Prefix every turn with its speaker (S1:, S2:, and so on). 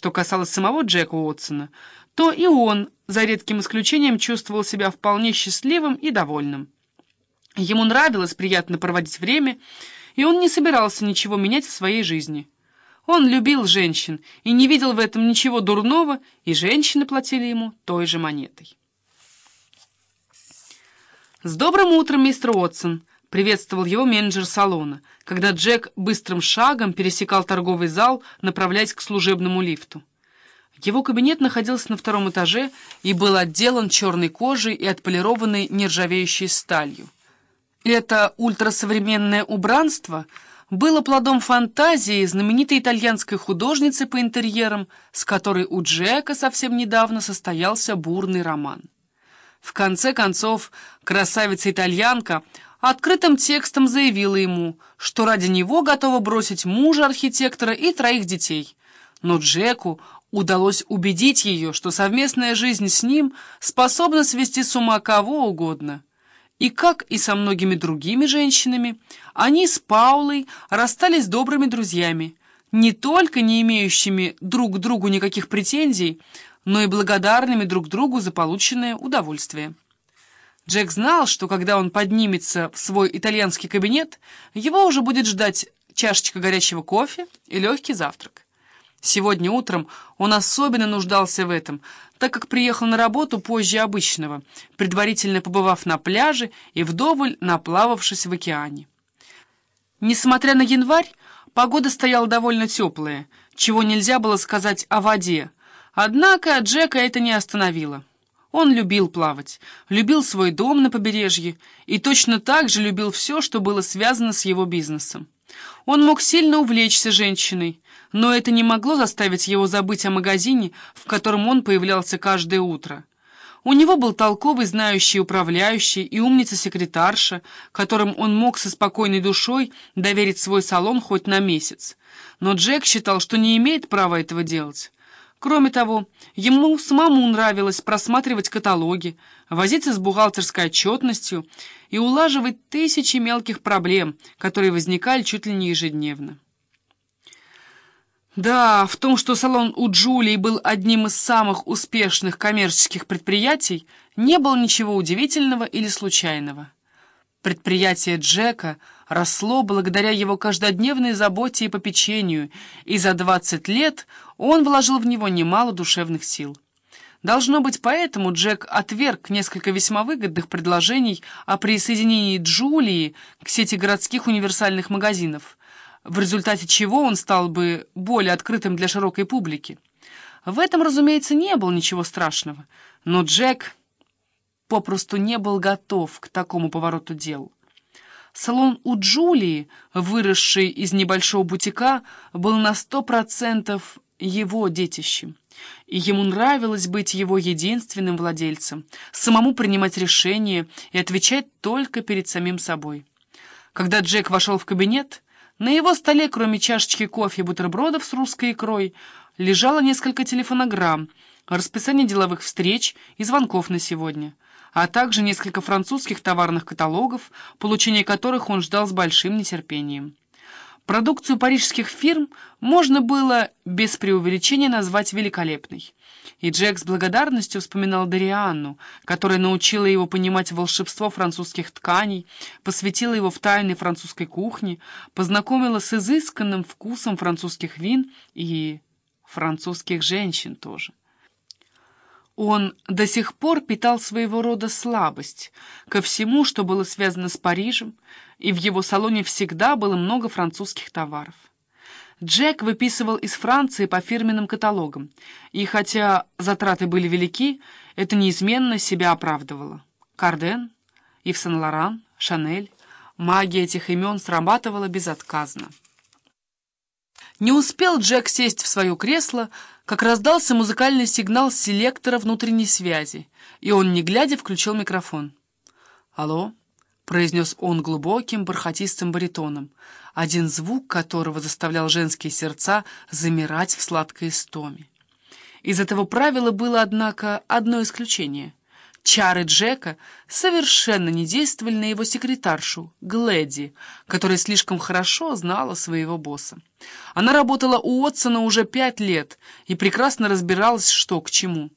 S1: что касалось самого Джека Уотсона, то и он, за редким исключением, чувствовал себя вполне счастливым и довольным. Ему нравилось приятно проводить время, и он не собирался ничего менять в своей жизни. Он любил женщин и не видел в этом ничего дурного, и женщины платили ему той же монетой. «С добрым утром, мистер Уотсон!» — приветствовал его менеджер салона, когда Джек быстрым шагом пересекал торговый зал, направляясь к служебному лифту. Его кабинет находился на втором этаже и был отделан черной кожей и отполированной нержавеющей сталью. Это ультрасовременное убранство было плодом фантазии знаменитой итальянской художницы по интерьерам, с которой у Джека совсем недавно состоялся бурный роман. В конце концов, красавица-итальянка открытым текстом заявила ему, что ради него готова бросить мужа архитектора и троих детей. Но Джеку удалось убедить ее, что совместная жизнь с ним способна свести с ума кого угодно. И как и со многими другими женщинами, они с Паулой расстались добрыми друзьями, не только не имеющими друг к другу никаких претензий, но и благодарными друг другу за полученное удовольствие. Джек знал, что когда он поднимется в свой итальянский кабинет, его уже будет ждать чашечка горячего кофе и легкий завтрак. Сегодня утром он особенно нуждался в этом, так как приехал на работу позже обычного, предварительно побывав на пляже и вдоволь наплававшись в океане. Несмотря на январь, погода стояла довольно теплая, чего нельзя было сказать о воде, однако Джека это не остановило. Он любил плавать, любил свой дом на побережье и точно так же любил все, что было связано с его бизнесом. Он мог сильно увлечься женщиной, но это не могло заставить его забыть о магазине, в котором он появлялся каждое утро. У него был толковый, знающий управляющий и умница-секретарша, которым он мог со спокойной душой доверить свой салон хоть на месяц. Но Джек считал, что не имеет права этого делать. Кроме того, ему самому нравилось просматривать каталоги, возиться с бухгалтерской отчетностью и улаживать тысячи мелких проблем, которые возникали чуть ли не ежедневно. Да, в том, что салон у Джулии был одним из самых успешных коммерческих предприятий, не было ничего удивительного или случайного. Предприятие Джека росло благодаря его каждодневной заботе и попечению, и за 20 лет он вложил в него немало душевных сил. Должно быть, поэтому Джек отверг несколько весьма выгодных предложений о присоединении Джулии к сети городских универсальных магазинов, в результате чего он стал бы более открытым для широкой публики. В этом, разумеется, не было ничего страшного, но Джек попросту не был готов к такому повороту дел. Салон у Джулии, выросший из небольшого бутика, был на сто процентов его детищем, и ему нравилось быть его единственным владельцем, самому принимать решения и отвечать только перед самим собой. Когда Джек вошел в кабинет, на его столе, кроме чашечки кофе и бутербродов с русской икрой, лежало несколько телефонограмм, расписание деловых встреч и звонков на сегодня, а также несколько французских товарных каталогов, получение которых он ждал с большим нетерпением. Продукцию парижских фирм можно было без преувеличения назвать великолепной. И Джек с благодарностью вспоминал Дарианну, которая научила его понимать волшебство французских тканей, посвятила его в тайны французской кухни, познакомила с изысканным вкусом французских вин и французских женщин тоже. Он до сих пор питал своего рода слабость ко всему, что было связано с Парижем, и в его салоне всегда было много французских товаров. Джек выписывал из Франции по фирменным каталогам, и хотя затраты были велики, это неизменно себя оправдывало. Карден, Ив Сен-Лоран, Шанель, магия этих имен срабатывала безотказно. Не успел Джек сесть в свое кресло, как раздался музыкальный сигнал селектора внутренней связи, и он, не глядя, включил микрофон. «Алло?» — произнес он глубоким, бархатистым баритоном, один звук которого заставлял женские сердца замирать в сладкой истоме. Из этого правила было, однако, одно исключение. Чары Джека совершенно не действовали на его секретаршу, Глэди, которая слишком хорошо знала своего босса. Она работала у Отсона уже пять лет и прекрасно разбиралась, что к чему.